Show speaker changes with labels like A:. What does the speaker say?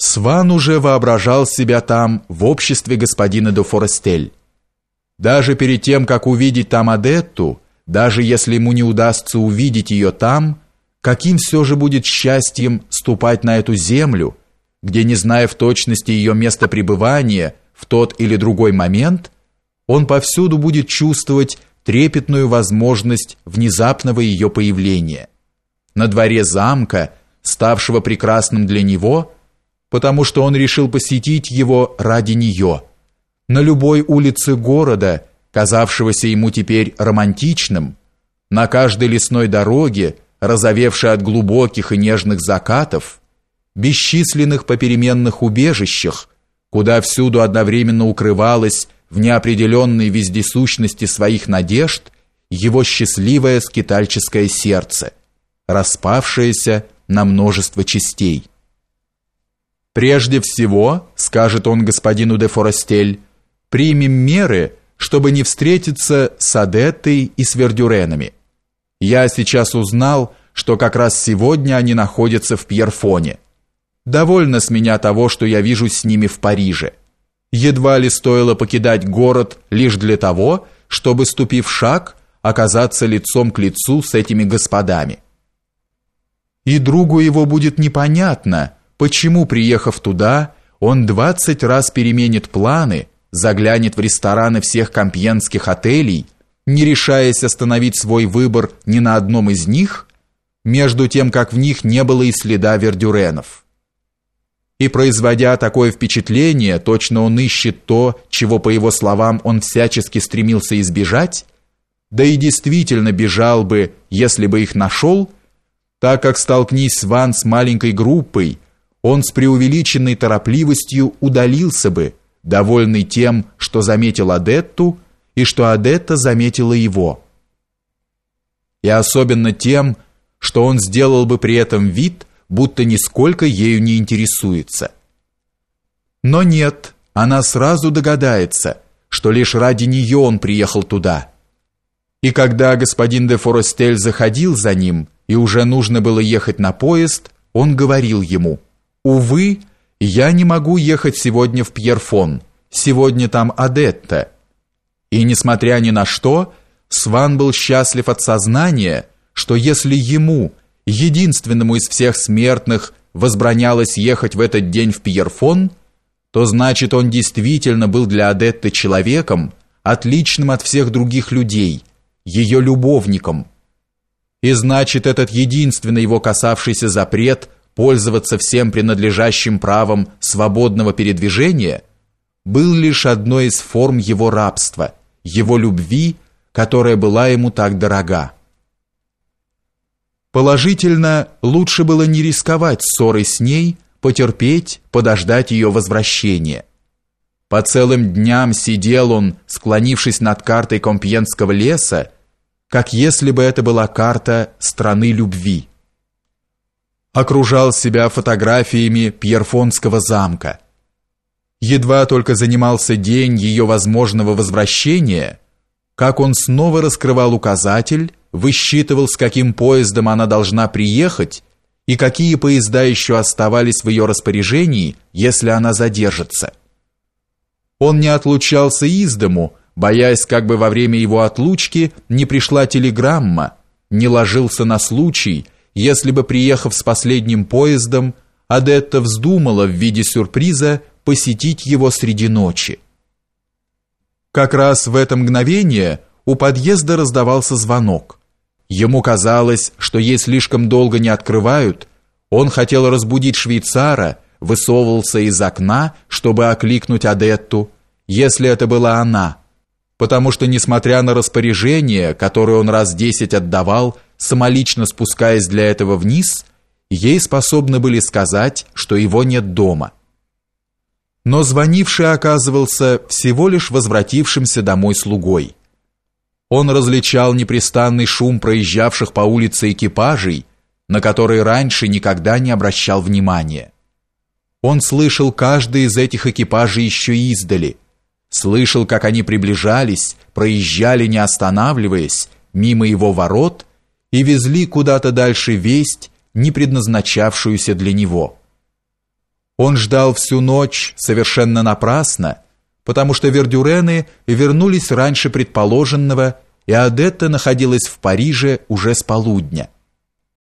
A: Сван уже воображал себя там в обществе господина де Форестель. Даже перед тем, как увидеть там Адетту, даже если ему не удастся увидеть ее там, каким все же будет счастьем ступать на эту землю, где, не зная в точности ее места пребывания в тот или другой момент, он повсюду будет чувствовать трепетную возможность внезапного ее появления. На дворе замка, ставшего прекрасным для него, потому что он решил посетить его ради нее. На любой улице города, казавшегося ему теперь романтичным, на каждой лесной дороге, разовевшей от глубоких и нежных закатов, бесчисленных попеременных убежищах, куда всюду одновременно укрывалось в неопределенной вездесущности своих надежд его счастливое скитальческое сердце, распавшееся на множество частей. Прежде всего, скажет он господину де Форестель, примем меры, чтобы не встретиться с Адеттой и с Вердюренами. Я сейчас узнал, что как раз сегодня они находятся в Пьерфоне. Довольно с меня того, что я вижу с ними в Париже. Едва ли стоило покидать город лишь для того, чтобы, ступив шаг, оказаться лицом к лицу с этими господами. И другу его будет непонятно, почему, приехав туда, он двадцать раз переменит планы, заглянет в рестораны всех компьенских отелей, не решаясь остановить свой выбор ни на одном из них, между тем, как в них не было и следа вердюренов. И производя такое впечатление, точно он ищет то, чего, по его словам, он всячески стремился избежать, да и действительно бежал бы, если бы их нашел, так как столкнись Сван с маленькой группой, он с преувеличенной торопливостью удалился бы, довольный тем, что заметил Адетту и что Адетта заметила его. И особенно тем, что он сделал бы при этом вид, будто нисколько ею не интересуется. Но нет, она сразу догадается, что лишь ради нее он приехал туда. И когда господин де Форестель заходил за ним, и уже нужно было ехать на поезд, он говорил ему – Увы, я не могу ехать сегодня в Пьерфон. Сегодня там Адетта. И несмотря ни на что, Сван был счастлив от сознания, что если ему, единственному из всех смертных, возбранялось ехать в этот день в Пьерфон, то значит он действительно был для Адетты человеком, отличным от всех других людей, ее любовником. И значит этот единственный его касавшийся запрет – пользоваться всем принадлежащим правом свободного передвижения, был лишь одной из форм его рабства, его любви, которая была ему так дорога. Положительно, лучше было не рисковать ссорой с ней, потерпеть, подождать ее возвращения. По целым дням сидел он, склонившись над картой Компьенского леса, как если бы это была карта страны любви окружал себя фотографиями Пьерфонского замка. Едва только занимался день ее возможного возвращения, как он снова раскрывал указатель, высчитывал, с каким поездом она должна приехать и какие поезда еще оставались в ее распоряжении, если она задержится. Он не отлучался из дому, боясь, как бы во время его отлучки не пришла телеграмма, не ложился на случай, если бы, приехав с последним поездом, Адетта вздумала в виде сюрприза посетить его среди ночи. Как раз в это мгновение у подъезда раздавался звонок. Ему казалось, что ей слишком долго не открывают. Он хотел разбудить швейцара, высовывался из окна, чтобы окликнуть Адетту, если это была она, потому что, несмотря на распоряжение, которое он раз десять отдавал, самолично спускаясь для этого вниз, ей способны были сказать, что его нет дома. Но звонивший оказывался всего лишь возвратившимся домой слугой. Он различал непрестанный шум проезжавших по улице экипажей, на который раньше никогда не обращал внимания. Он слышал каждый из этих экипажей еще издали, слышал, как они приближались, проезжали не останавливаясь, мимо его ворот и везли куда-то дальше весть, не предназначавшуюся для него. Он ждал всю ночь совершенно напрасно, потому что Вердюрены вернулись раньше предположенного, и Адетта находилась в Париже уже с полудня.